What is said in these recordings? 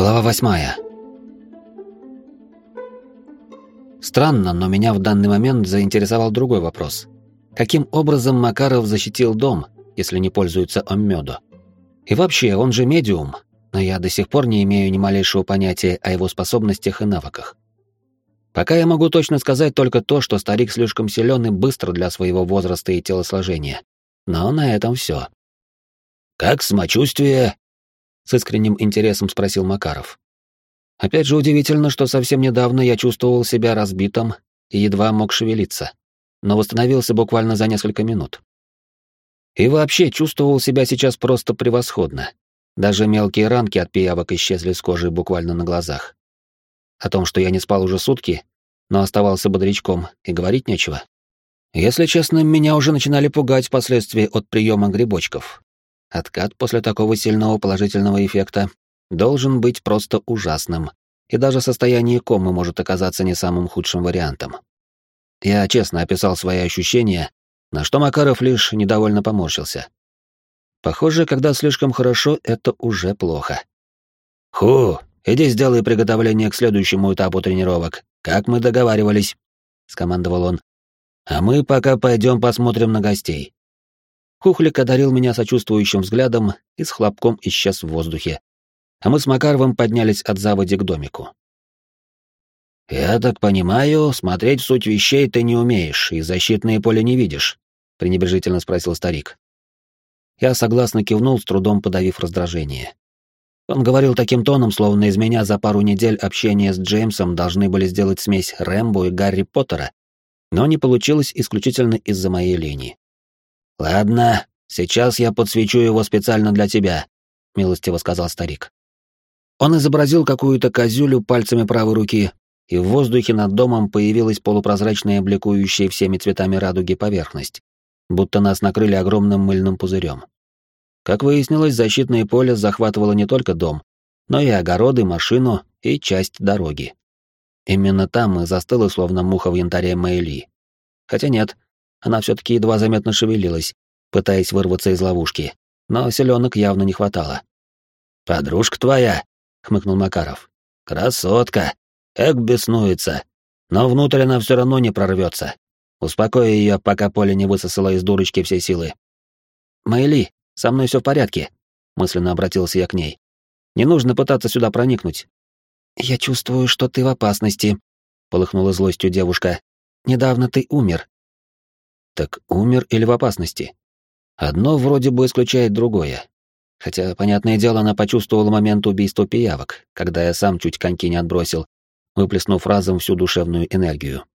Глава восьмая. Странно, но меня в данный момент заинтересовал другой вопрос. Каким образом Макаров защитил дом, если не пользуется Оммёдо? И вообще, он же медиум, но я до сих пор не имею ни малейшего понятия о его способностях и навыках. Пока я могу точно сказать только то, что старик слишком силен и быстр для своего возраста и телосложения. Но на этом все. «Как самочувствие?» — с искренним интересом спросил Макаров. Опять же удивительно, что совсем недавно я чувствовал себя разбитым и едва мог шевелиться, но восстановился буквально за несколько минут. И вообще чувствовал себя сейчас просто превосходно. Даже мелкие ранки от пиявок исчезли с кожи буквально на глазах. О том, что я не спал уже сутки, но оставался бодрячком, и говорить нечего. Если честно, меня уже начинали пугать последствия от приема грибочков. Откат после такого сильного положительного эффекта должен быть просто ужасным, и даже состояние комы может оказаться не самым худшим вариантом. Я честно описал свои ощущения, на что Макаров лишь недовольно поморщился. Похоже, когда слишком хорошо, это уже плохо. «Ху, иди сделай приготовление к следующему этапу тренировок, как мы договаривались», — скомандовал он. «А мы пока пойдем посмотрим на гостей». Хухлик одарил меня сочувствующим взглядом и с хлопком исчез в воздухе. А мы с Макаровым поднялись от заводи к домику. «Я так понимаю, смотреть в суть вещей ты не умеешь и защитные поля не видишь?» — пренебрежительно спросил старик. Я согласно кивнул, с трудом подавив раздражение. Он говорил таким тоном, словно из меня за пару недель общения с Джеймсом должны были сделать смесь Рэмбо и Гарри Поттера, но не получилось исключительно из-за моей лени. «Ладно, сейчас я подсвечу его специально для тебя», — милостиво сказал старик. Он изобразил какую-то козюлю пальцами правой руки, и в воздухе над домом появилась полупрозрачная, бликующая всеми цветами радуги поверхность, будто нас накрыли огромным мыльным пузырем. Как выяснилось, защитное поле захватывало не только дом, но и огороды, машину и часть дороги. Именно там и застыла, словно муха в янтаре Мэйли. Хотя нет, она все-таки едва заметно шевелилась, пытаясь вырваться из ловушки, но селенок явно не хватало. «Подружка твоя», — хмыкнул Макаров. «Красотка! Эк беснуется. Но внутрь она все равно не прорвется. Успокой ее, пока поле не высосало из дурочки все силы». «Майли, со мной все в порядке», — мысленно обратился я к ней. «Не нужно пытаться сюда проникнуть». «Я чувствую, что ты в опасности», — полыхнула злостью девушка. «Недавно ты умер, так умер или в опасности? Одно вроде бы исключает другое. Хотя, понятное дело, она почувствовала момент убийства пиявок, когда я сам чуть коньки не отбросил, выплеснув разом всю душевную энергию.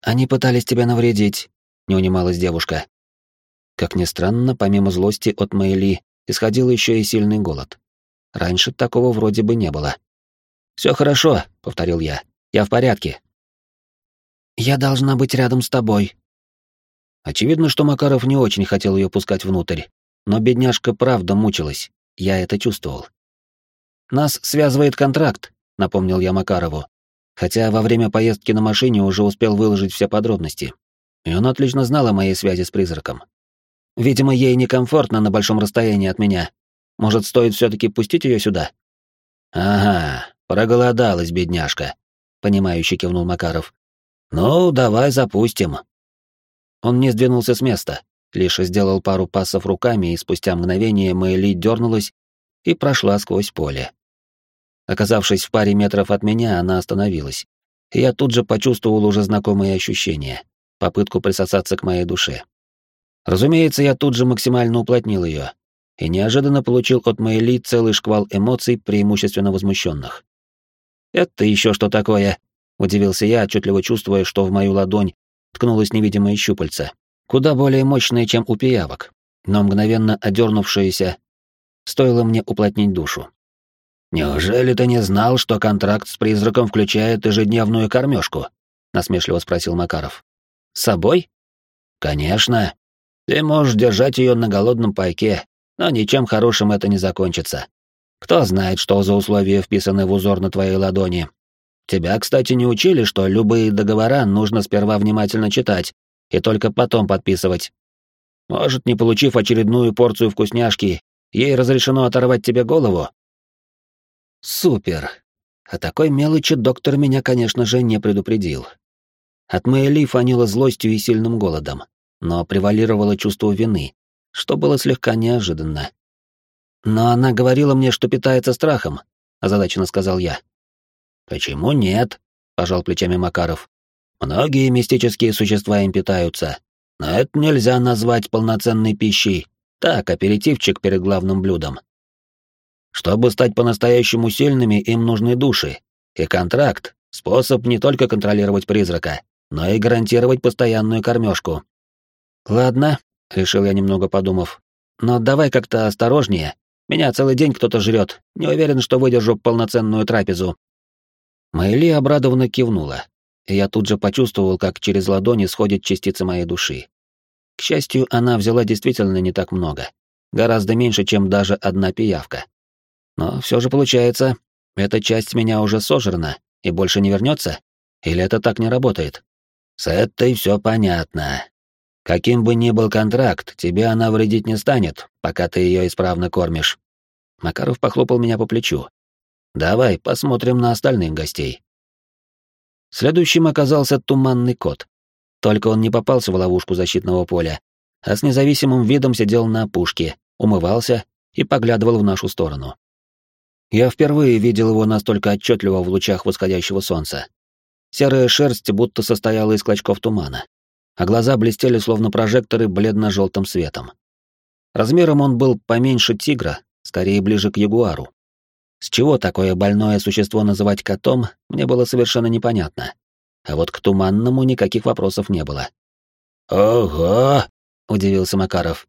«Они пытались тебя навредить», — не унималась девушка. Как ни странно, помимо злости от Мэйли, исходил еще и сильный голод. Раньше такого вроде бы не было. «Все хорошо», — повторил я. «Я в порядке». «Я должна быть рядом с тобой», Очевидно, что Макаров не очень хотел ее пускать внутрь, но бедняжка правда мучилась, я это чувствовал. «Нас связывает контракт», — напомнил я Макарову, хотя во время поездки на машине уже успел выложить все подробности. И он отлично знал о моей связи с призраком. Видимо, ей некомфортно на большом расстоянии от меня. Может, стоит все таки пустить ее сюда? «Ага, проголодалась бедняжка», — понимающе кивнул Макаров. «Ну, давай запустим». Он не сдвинулся с места, лишь сделал пару пассов руками, и спустя мгновение Мэйли дернулась и прошла сквозь поле. Оказавшись в паре метров от меня, она остановилась, и я тут же почувствовал уже знакомые ощущения, попытку присосаться к моей душе. Разумеется, я тут же максимально уплотнил ее, и неожиданно получил от Мэйли целый шквал эмоций, преимущественно возмущенных. «Это еще что такое?» — удивился я, отчетливо чувствуя, что в мою ладонь ткнулось невидимое щупальце, куда более мощное, чем у пиявок, но мгновенно одернувшееся, стоило мне уплотнить душу. «Неужели ты не знал, что контракт с призраком включает ежедневную кормежку?» — насмешливо спросил Макаров. «С собой?» «Конечно. Ты можешь держать ее на голодном пайке, но ничем хорошим это не закончится. Кто знает, что за условия вписаны в узор на твоей ладони, Тебя, кстати, не учили, что любые договора нужно сперва внимательно читать и только потом подписывать. Может, не получив очередную порцию вкусняшки, ей разрешено оторвать тебе голову? Супер. О такой мелочи доктор меня, конечно же, не предупредил. От Мэйли фанило злостью и сильным голодом, но превалировало чувство вины, что было слегка неожиданно. Но она говорила мне, что питается страхом, озадаченно сказал я. Почему нет? пожал плечами Макаров. Многие мистические существа им питаются, но это нельзя назвать полноценной пищей. Так, аперитивчик перед главным блюдом. Чтобы стать по-настоящему сильными, им нужны души. И контракт — способ не только контролировать призрака, но и гарантировать постоянную кормежку. «Ладно», — решил я немного подумав, — «но давай как-то осторожнее. Меня целый день кто-то жрет. Не уверен, что выдержу полноценную трапезу». Майли обрадованно кивнула, и я тут же почувствовал, как через ладони сходят частицы моей души. К счастью, она взяла действительно не так много. Гораздо меньше, чем даже одна пиявка. Но все же получается, эта часть меня уже сожрана и больше не вернется? Или это так не работает? С этой все понятно. Каким бы ни был контракт, тебе она вредить не станет, пока ты ее исправно кормишь. Макаров похлопал меня по плечу. Давай посмотрим на остальных гостей. Следующим оказался туманный кот. Только он не попался в ловушку защитного поля, а с независимым видом сидел на опушке, умывался и поглядывал в нашу сторону. Я впервые видел его настолько отчетливо в лучах восходящего солнца. Серая шерсть будто состояла из клочков тумана, а глаза блестели словно прожекторы бледно-желтым светом. Размером он был поменьше тигра, скорее ближе к ягуару. С чего такое больное существо называть котом, мне было совершенно непонятно. А вот к туманному никаких вопросов не было. «Ого!» — удивился Макаров.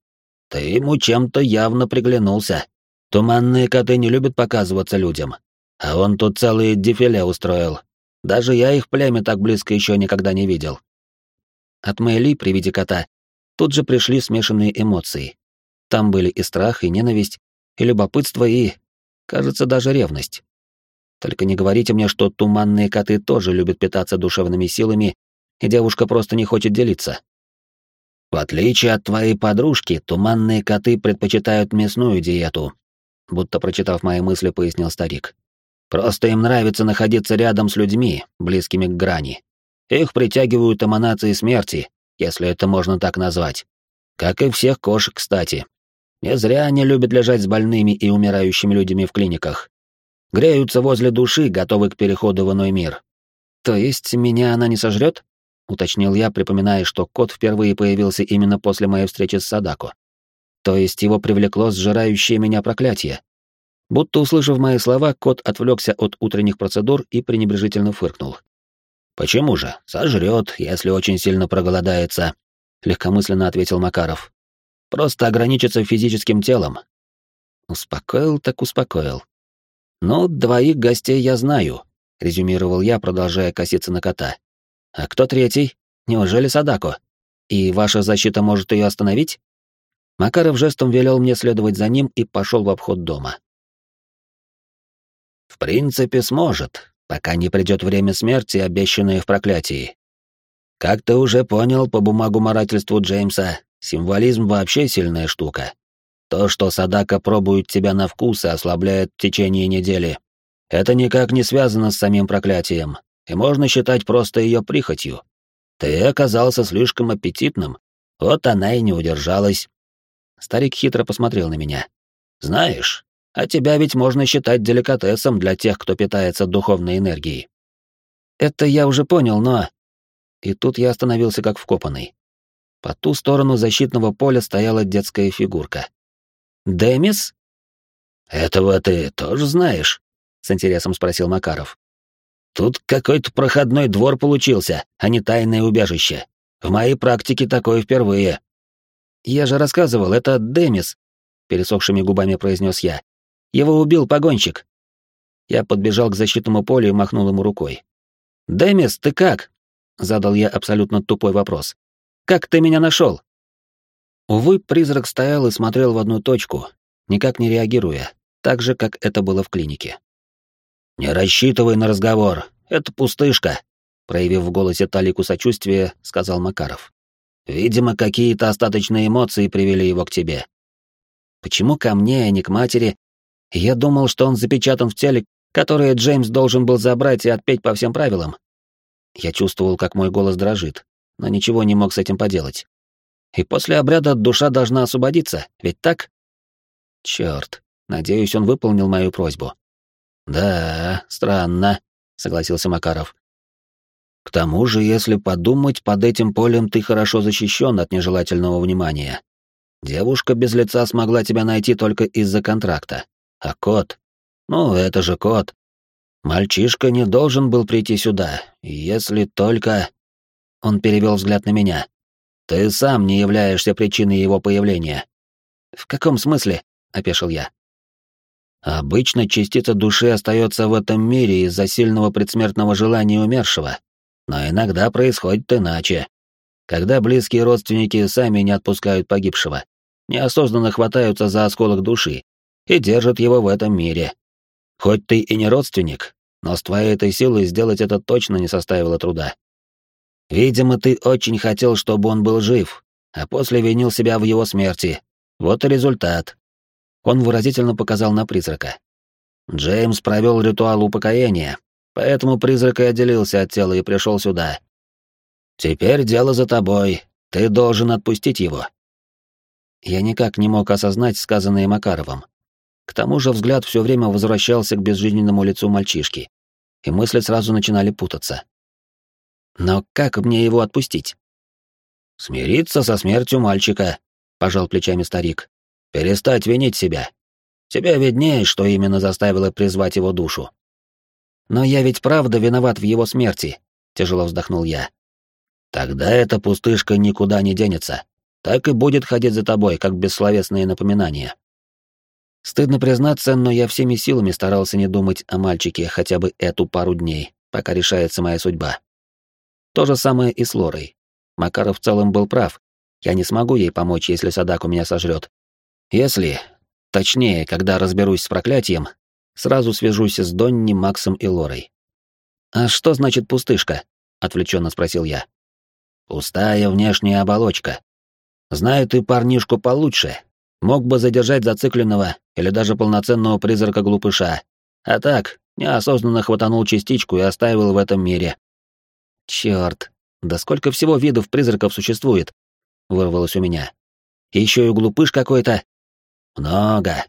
«Ты ему чем-то явно приглянулся. Туманные коты не любят показываться людям. А он тут целые дефиле устроил. Даже я их племя так близко еще никогда не видел. От Мэйли при виде кота тут же пришли смешанные эмоции. Там были и страх, и ненависть, и любопытство, и, кажется, даже ревность. Только не говорите мне, что туманные коты тоже любят питаться душевными силами, и девушка просто не хочет делиться. В отличие от твоей подружки, туманные коты предпочитают мясную диету, будто прочитав мои мысли, пояснил старик. Просто им нравится находиться рядом с людьми, близкими к грани. Их притягивают эманации смерти, если это можно так назвать. Как и всех кошек, кстати. Не зря они любят лежать с больными и умирающими людьми в клиниках. Греются возле души, готовы к переходу в иной мир. То есть меня она не сожрет? уточнил я, припоминая, что кот впервые появился именно после моей встречи с Садако. То есть его привлекло сжирающее меня проклятие. Будто услышав мои слова, кот отвлекся от утренних процедур и пренебрежительно фыркнул. «Почему же? Сожрет, если очень сильно проголодается», — легкомысленно ответил Макаров. «Просто ограничится физическим телом». Успокоил так успокоил. «Ну, двоих гостей я знаю», — резюмировал я, продолжая коситься на кота. «А кто третий? Неужели Садако? И ваша защита может ее остановить?» Макаров жестом велел мне следовать за ним и пошел в обход дома. В принципе, сможет, пока не придет время смерти, обещанное в проклятии. Как ты уже понял по бумагуморательству Джеймса, символизм вообще сильная штука. То, что Садака пробует тебя на вкус и ослабляет в течение недели, это никак не связано с самим проклятием, и можно считать просто ее прихотью. Ты оказался слишком аппетитным, вот она и не удержалась. Старик хитро посмотрел на меня. «Знаешь, а тебя ведь можно считать деликатесом для тех, кто питается духовной энергией». «Это я уже понял, но...» И тут я остановился как вкопанный. По ту сторону защитного поля стояла детская фигурка. «Демис?» «Этого ты тоже знаешь?» — с интересом спросил Макаров. «Тут какой-то проходной двор получился, а не тайное убежище. В моей практике такое впервые». «Я же рассказывал, это Демис», — пересохшими губами произнес я. «Его убил погонщик». Я подбежал к защитному полю и махнул ему рукой. «Демис, ты как?» — задал я абсолютно тупой вопрос. «Как ты меня нашел?» Увы, призрак стоял и смотрел в одну точку, никак не реагируя, так же, как это было в клинике. «Не рассчитывай на разговор, это пустышка», — проявив в голосе талику сочувствия, сказал Макаров. Видимо, какие-то остаточные эмоции привели его к тебе. Почему ко мне, а не к матери? Я думал, что он запечатан в теле, которые Джеймс должен был забрать и отпеть по всем правилам. Я чувствовал, как мой голос дрожит, но ничего не мог с этим поделать. И после обряда душа должна освободиться, ведь так? Черт, надеюсь, он выполнил мою просьбу. Да, странно, согласился Макаров. К тому же, если подумать, под этим полем ты хорошо защищен от нежелательного внимания. Девушка без лица смогла тебя найти только из-за контракта. А кот? Ну, это же кот. Мальчишка не должен был прийти сюда, если только... Он перевел взгляд на меня. Ты сам не являешься причиной его появления. В каком смысле? опешил я. Обычно частица души остается в этом мире из-за сильного предсмертного желания умершего, но иногда происходит иначе. Когда близкие родственники сами не отпускают погибшего, неосознанно хватаются за осколок души и держат его в этом мире. Хоть ты и не родственник, но с твоей этой силой сделать это точно не составило труда. Видимо, ты очень хотел, чтобы он был жив, а после винил себя в его смерти. Вот и результат. Он выразительно показал на призрака. Джеймс провел ритуал упокоения, поэтому призрак и отделился от тела и пришел сюда. Теперь дело за тобой. Ты должен отпустить его. Я никак не мог осознать сказанное Макаровым. К тому же взгляд все время возвращался к безжизненному лицу мальчишки, и мысли сразу начинали путаться. Но как мне его отпустить? Смириться со смертью мальчика, пожал плечами старик. Перестать винить себя. Тебе виднее, что именно заставило призвать его душу. Но я ведь правда виноват в его смерти, тяжело вздохнул я. Тогда эта пустышка никуда не денется. Так и будет ходить за тобой, как бессловесные напоминания. Стыдно признаться, но я всеми силами старался не думать о мальчике хотя бы эту пару дней, пока решается моя судьба. То же самое и с Лорой. Макаров в целом был прав. Я не смогу ей помочь, если Садаку меня сожрет. Если, точнее, когда разберусь с проклятием, сразу свяжусь с Донни, Максом и Лорой. «А что значит пустышка?» — отвлеченно спросил я. «Пустая внешняя оболочка. Знаю ты парнишку получше. Мог бы задержать зацикленного или даже полноценного призрака-глупыша. А так, неосознанно хватанул частичку и оставил в этом мире. Черт, да сколько всего видов призраков существует? Вырвалось у меня. Еще и глупыш какой-то. Много.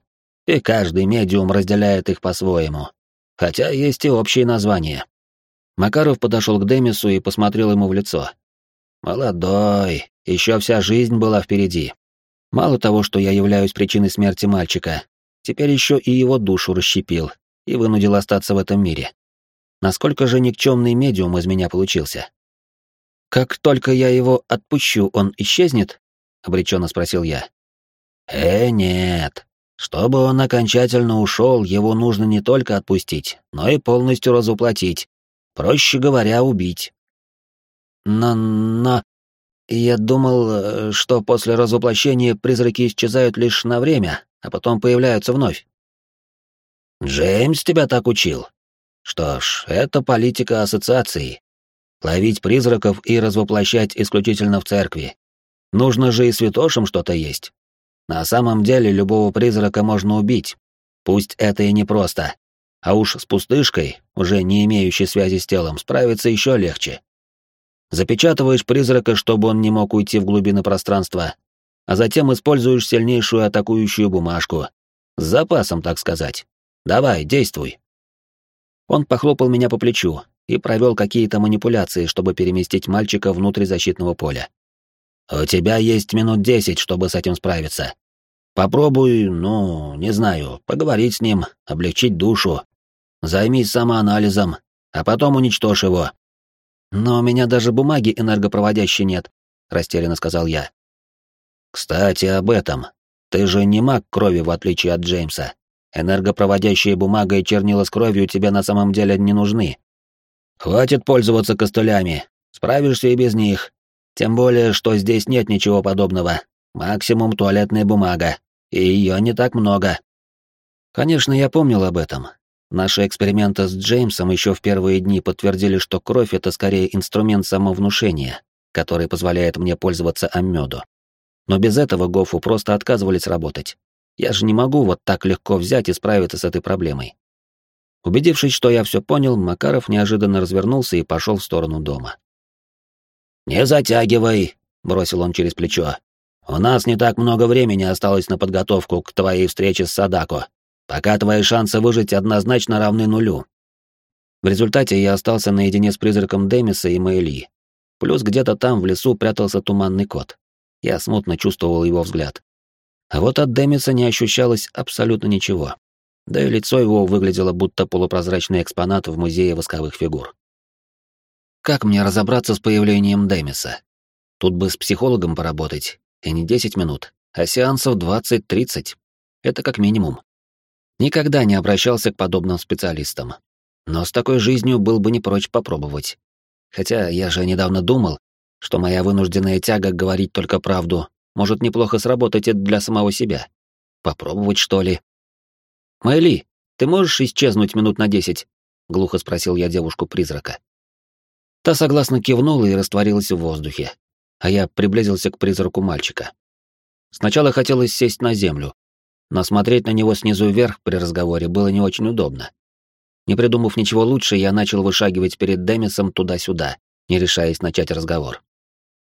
И каждый медиум разделяет их по-своему. Хотя есть и общие названия. Макаров подошел к Демису и посмотрел ему в лицо. Молодой, еще вся жизнь была впереди. Мало того, что я являюсь причиной смерти мальчика, теперь еще и его душу расщепил и вынудил остаться в этом мире. Насколько же никчемный медиум из меня получился? Как только я его отпущу, он исчезнет? обреченно спросил я. Э, нет. Чтобы он окончательно ушел, его нужно не только отпустить, но и полностью разуплотить. Проще говоря, убить. Но, но... Я думал, э, что после разоплощения призраки исчезают лишь на время, а потом появляются вновь. Джеймс тебя так учил? Что ж, это политика ассоциации. Ловить призраков и развоплощать исключительно в церкви. Нужно же и святошам что-то есть. На самом деле любого призрака можно убить. Пусть это и непросто. А уж с пустышкой, уже не имеющей связи с телом, справиться еще легче. Запечатываешь призрака, чтобы он не мог уйти в глубины пространства, а затем используешь сильнейшую атакующую бумажку. С запасом, так сказать. Давай, действуй. Он похлопал меня по плечу и провел какие-то манипуляции, чтобы переместить мальчика внутрь защитного поля. «У тебя есть минут десять, чтобы с этим справиться. Попробуй, ну, не знаю, поговорить с ним, облегчить душу. Займись самоанализом, а потом уничтожь его. «Но у меня даже бумаги энергопроводящей нет», — растерянно сказал я. «Кстати, об этом. Ты же не маг крови, в отличие от Джеймса. Энергопроводящая бумага и чернила с кровью тебе на самом деле не нужны. Хватит пользоваться костылями. Справишься и без них. Тем более, что здесь нет ничего подобного. Максимум туалетная бумага. И ее не так много». Конечно, я помнил об этом, Наши эксперименты с Джеймсом еще в первые дни подтвердили, что кровь — это скорее инструмент самовнушения, который позволяет мне пользоваться аммёду. Но без этого Гофу просто отказывались работать. Я же не могу вот так легко взять и справиться с этой проблемой. Убедившись, что я все понял, Макаров неожиданно развернулся и пошел в сторону дома. «Не затягивай», — бросил он через плечо. «У нас не так много времени осталось на подготовку к твоей встрече с Садако, пока твои шансы выжить однозначно равны нулю». В результате я остался наедине с призраком Демиса и Мэйли. Плюс где-то там в лесу прятался туманный кот. Я смутно чувствовал его взгляд. А вот от Демиса не ощущалось абсолютно ничего. Да и лицо его выглядело будто полупрозрачный экспонат в музее восковых фигур. Как мне разобраться с появлением Демиса? Тут бы с психологом поработать, и не 10 минут, а сеансов 20-30. Это как минимум. Никогда не обращался к подобным специалистам. Но с такой жизнью был бы не прочь попробовать. Хотя я же недавно думал, что моя вынужденная тяга говорить только правду может неплохо сработать и для самого себя. Попробовать, что ли? «Майли, ты можешь исчезнуть минут на десять?» — глухо спросил я девушку-призрака. Та согласно кивнула и растворилась в воздухе, а я приблизился к призраку мальчика. Сначала хотелось сесть на землю, но смотреть на него снизу вверх при разговоре было не очень удобно. Не придумав ничего лучше, я начал вышагивать перед Демисом туда-сюда, не решаясь начать разговор.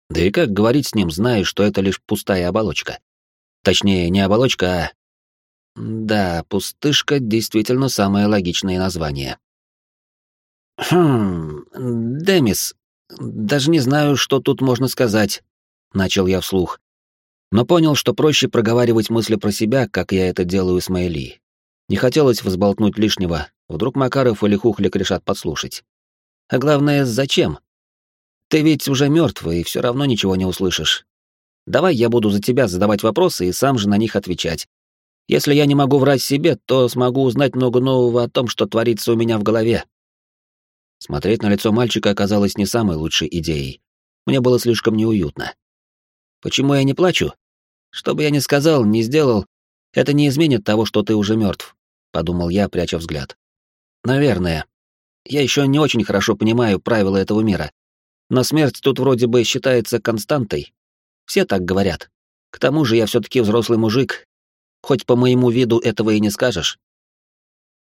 Да и как говорить с ним, зная, что это лишь пустая оболочка? Точнее, не оболочка, а... Да, пустышка действительно самое логичное название. «Хм... Демис, даже не знаю, что тут можно сказать», — начал я вслух. Но понял, что проще проговаривать мысли про себя, как я это делаю с Майли. Не хотелось взболтнуть лишнего, вдруг Макаров или Хухлик решат подслушать. А главное, зачем? Ты ведь уже мертвый и все равно ничего не услышишь. Давай я буду за тебя задавать вопросы и сам же на них отвечать. Если я не могу врать себе, то смогу узнать много нового о том, что творится у меня в голове. Смотреть на лицо мальчика оказалось не самой лучшей идеей. Мне было слишком неуютно. Почему я не плачу? Что бы я ни сказал, ни сделал, это не изменит того, что ты уже мертв, подумал я, пряча взгляд. Наверное. Я еще не очень хорошо понимаю правила этого мира, но смерть тут вроде бы считается константой. Все так говорят. К тому же я все-таки взрослый мужик, хоть по моему виду этого и не скажешь.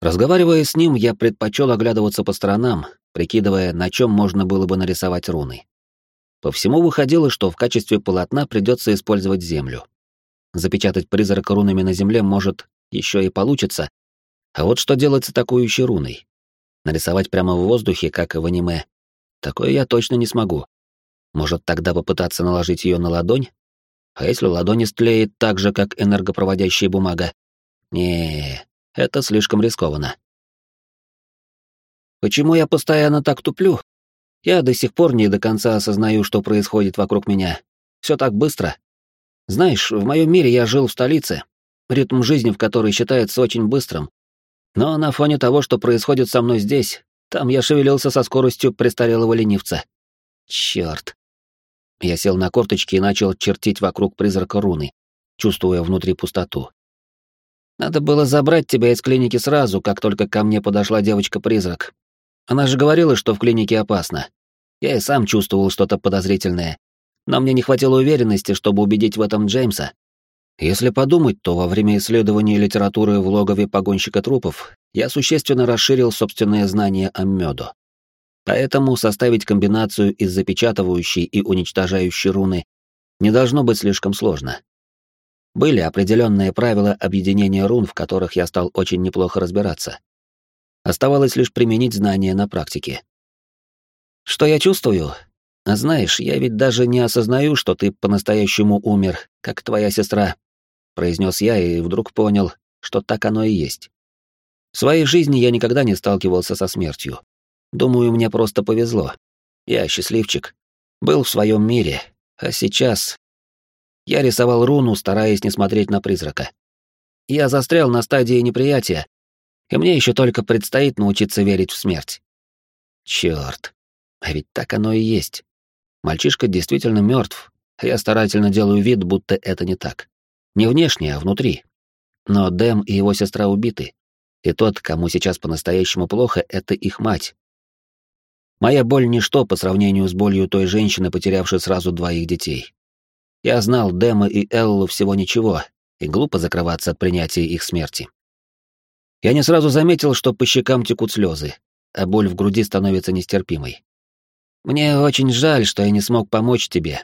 Разговаривая с ним, я предпочел оглядываться по сторонам, прикидывая, на чем можно было бы нарисовать руны. По всему выходило, что в качестве полотна придется использовать землю. Запечатать призрак рунами на земле может еще и получится, а вот что делать с атакующей руной? Нарисовать прямо в воздухе, как в аниме, Такое я точно не смогу. Может, тогда попытаться наложить ее на ладонь? А если ладонь истлеет так же, как энергопроводящая бумага? Не, это слишком рискованно. Почему я постоянно так туплю? Я до сих пор не до конца осознаю, что происходит вокруг меня. Все так быстро. Знаешь, в моем мире я жил в столице, ритм жизни в которой считается очень быстрым. Но на фоне того, что происходит со мной здесь, там я шевелился со скоростью престарелого ленивца. Черт. Я сел на корточки и начал чертить вокруг призрака руны, чувствуя внутри пустоту. Надо было забрать тебя из клиники сразу, как только ко мне подошла девочка-призрак. Она же говорила, что в клинике опасно. Я и сам чувствовал что-то подозрительное, но мне не хватило уверенности, чтобы убедить в этом Джеймса. Если подумать, то во время исследования литературы в логове погонщика трупов я существенно расширил собственные знания о меду. Поэтому составить комбинацию из запечатывающей и уничтожающей руны не должно быть слишком сложно. Были определенные правила объединения рун, в которых я стал очень неплохо разбираться. Оставалось лишь применить знания на практике. Что я чувствую? А знаешь, я ведь даже не осознаю, что ты по-настоящему умер, как твоя сестра, произнес я и вдруг понял, что так оно и есть. В своей жизни я никогда не сталкивался со смертью. Думаю, мне просто повезло. Я счастливчик. Был в своем мире, а сейчас... Я рисовал руну, стараясь не смотреть на призрака. Я застрял на стадии неприятия, и мне еще только предстоит научиться верить в смерть. Черт, а ведь так оно и есть. Мальчишка действительно мертв, а я старательно делаю вид, будто это не так. Не внешне, а внутри. Но Дэм и его сестра убиты. И тот, кому сейчас по-настоящему плохо, это их мать. Моя боль — ничто по сравнению с болью той женщины, потерявшей сразу двоих детей. Я знал Дэма и Эллу всего ничего, и глупо закрываться от принятия их смерти. Я не сразу заметил, что по щекам текут слезы, а боль в груди становится нестерпимой. «Мне очень жаль, что я не смог помочь тебе,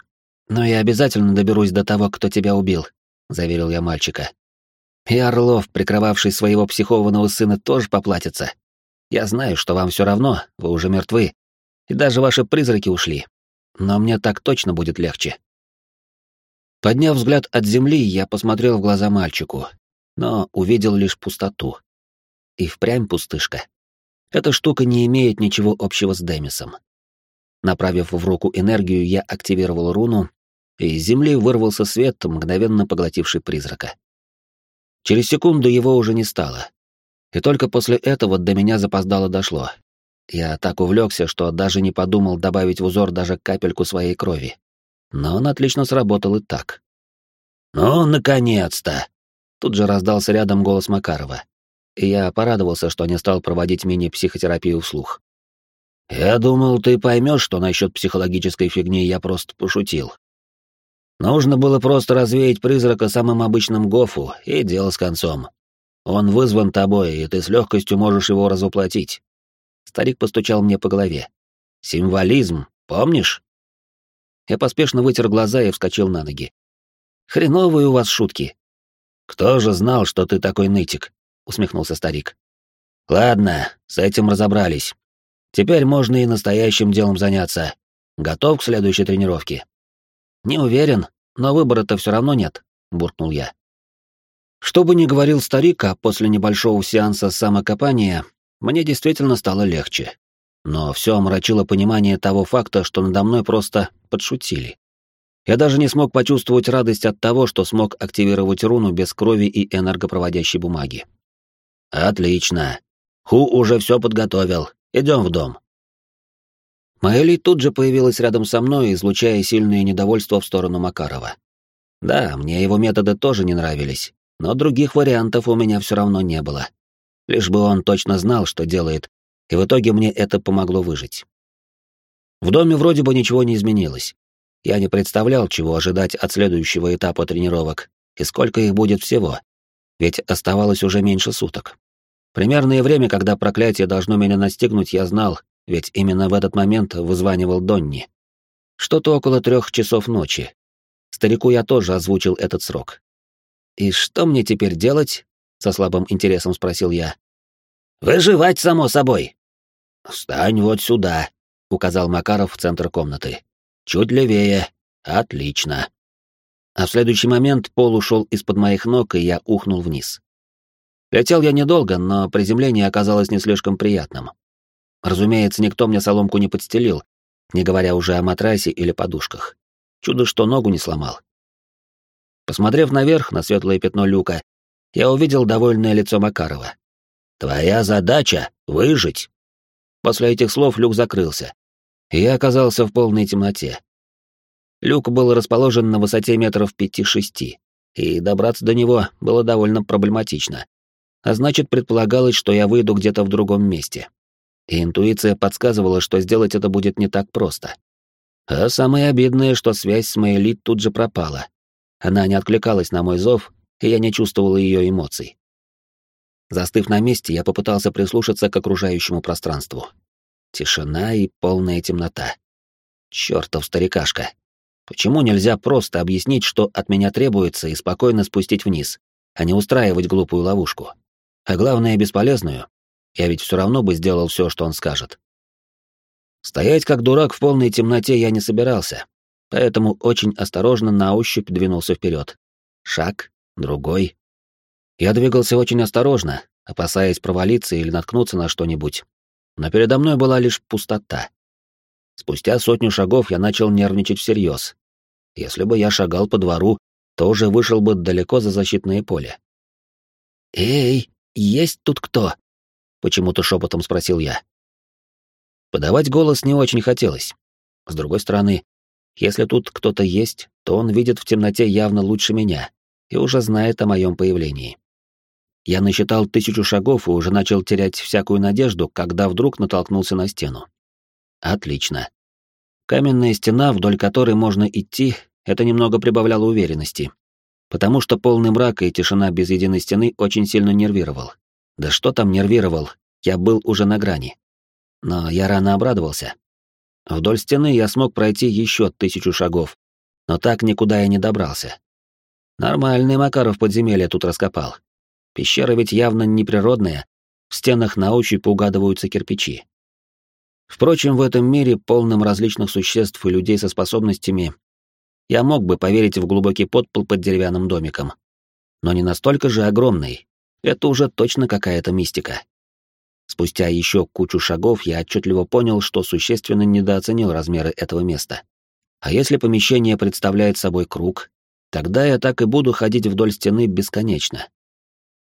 но я обязательно доберусь до того, кто тебя убил», — заверил я мальчика. «И Орлов, прикрывавший своего психованного сына, тоже поплатится. Я знаю, что вам все равно, вы уже мертвы, и даже ваши призраки ушли. Но мне так точно будет легче». Подняв взгляд от земли, я посмотрел в глаза мальчику, но увидел лишь пустоту. И впрямь пустышка. Эта штука не имеет ничего общего с Демисом. Направив в руку энергию, я активировал руну, и из земли вырвался свет, мгновенно поглотивший призрака. Через секунду его уже не стало. И только после этого до меня запоздало дошло. Я так увлекся, что даже не подумал добавить в узор даже капельку своей крови. Но он отлично сработал и так. «Ну, наконец-то!» Тут же раздался рядом голос Макарова. И я порадовался, что не стал проводить мини-психотерапию вслух. «Я думал, ты поймешь, что насчет психологической фигни я просто пошутил. Нужно было просто развеять призрака самым обычным гофу, и дело с концом. Он вызван тобой, и ты с легкостью можешь его разоплатить». Старик постучал мне по голове. «Символизм, помнишь?» Я поспешно вытер глаза и вскочил на ноги. «Хреновые у вас шутки». «Кто же знал, что ты такой нытик?» — усмехнулся старик. «Ладно, с этим разобрались. Теперь можно и настоящим делом заняться. Готов к следующей тренировке?» «Не уверен, но выбора-то все равно нет», — буркнул я. Что бы ни говорил старик, а после небольшого сеанса самокопания мне действительно стало легче. Но все омрачило понимание того факта, что надо мной просто подшутили. Я даже не смог почувствовать радость от того, что смог активировать руну без крови и энергопроводящей бумаги. «Отлично. Ху уже все подготовил. Идем в дом». Маэли тут же появилась рядом со мной, излучая сильное недовольство в сторону Макарова. Да, мне его методы тоже не нравились, но других вариантов у меня все равно не было. Лишь бы он точно знал, что делает, и в итоге мне это помогло выжить. В доме вроде бы ничего не изменилось. Я не представлял, чего ожидать от следующего этапа тренировок и сколько их будет всего, ведь оставалось уже меньше суток. Примерное время, когда проклятие должно меня настигнуть, я знал, ведь именно в этот момент вызванивал Донни. Что-то около трех часов ночи. Старику я тоже озвучил этот срок. «И что мне теперь делать?» — со слабым интересом спросил я. «Выживать, само собой!» «Встань вот сюда», — указал Макаров в центр комнаты. «Чуть левее. Отлично». А в следующий момент пол ушел из-под моих ног, и я ухнул вниз. Летел я недолго, но приземление оказалось не слишком приятным. Разумеется, никто мне соломку не подстелил, не говоря уже о матрасе или подушках. Чудо, что ногу не сломал. Посмотрев наверх на светлое пятно люка, я увидел довольное лицо Макарова. «Твоя задача — выжить!» После этих слов люк закрылся, и я оказался в полной темноте. Люк был расположен на высоте метров пяти-шести, и добраться до него было довольно проблематично. А значит, предполагалось, что я выйду где-то в другом месте и интуиция подсказывала, что сделать это будет не так просто. А самое обидное, что связь с Мэйли тут же пропала. Она не откликалась на мой зов, и я не чувствовал ее эмоций. Застыв на месте, я попытался прислушаться к окружающему пространству. Тишина и полная темнота. Чёртов старикашка. Почему нельзя просто объяснить, что от меня требуется, и спокойно спустить вниз, а не устраивать глупую ловушку? А главное, бесполезную, я ведь все равно бы сделал все, что он скажет. Стоять как дурак в полной темноте я не собирался, поэтому очень осторожно на ощупь двинулся вперед. Шаг, другой. Я двигался очень осторожно, опасаясь провалиться или наткнуться на что-нибудь. Но передо мной была лишь пустота. Спустя сотню шагов я начал нервничать всерьез. Если бы я шагал по двору, то уже вышел бы далеко за защитное поле. «Эй, есть тут кто?» Почему-то шепотом спросил я. Подавать голос не очень хотелось. С другой стороны, если тут кто-то есть, то он видит в темноте явно лучше меня и уже знает о моем появлении. Я насчитал тысячу шагов и уже начал терять всякую надежду, когда вдруг натолкнулся на стену. Отлично. Каменная стена, вдоль которой можно идти, это немного прибавляло уверенности, потому что полный мрак и тишина без единой стены очень сильно нервировал. Да что там нервировал, я был уже на грани. Но я рано обрадовался. Вдоль стены я смог пройти еще тысячу шагов, но так никуда и не добрался. Нормальный Макаров подземелье тут раскопал. Пещера ведь явно неприродная, в стенах на ощупь угадываются кирпичи. Впрочем, в этом мире, полном различных существ и людей со способностями, я мог бы поверить в глубокий подпол под деревянным домиком. Но не настолько же огромный. Это уже точно какая-то мистика. Спустя еще кучу шагов я отчетливо понял, что существенно недооценил размеры этого места. А если помещение представляет собой круг, тогда я так и буду ходить вдоль стены бесконечно.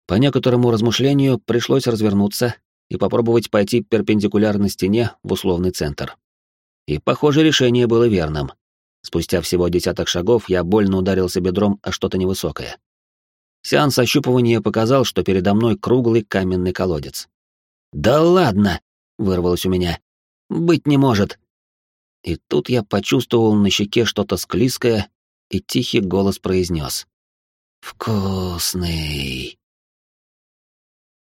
По некоторому размышлению пришлось развернуться и попробовать пойти перпендикулярно стене в условный центр. И, похоже, решение было верным. Спустя всего десяток шагов я больно ударился бедром о что-то невысокое. Сеанс ощупывания показал, что передо мной круглый каменный колодец. «Да ладно!» — вырвалось у меня. «Быть не может!» И тут я почувствовал на щеке что-то склизкое, и тихий голос произнес. «Вкусный!»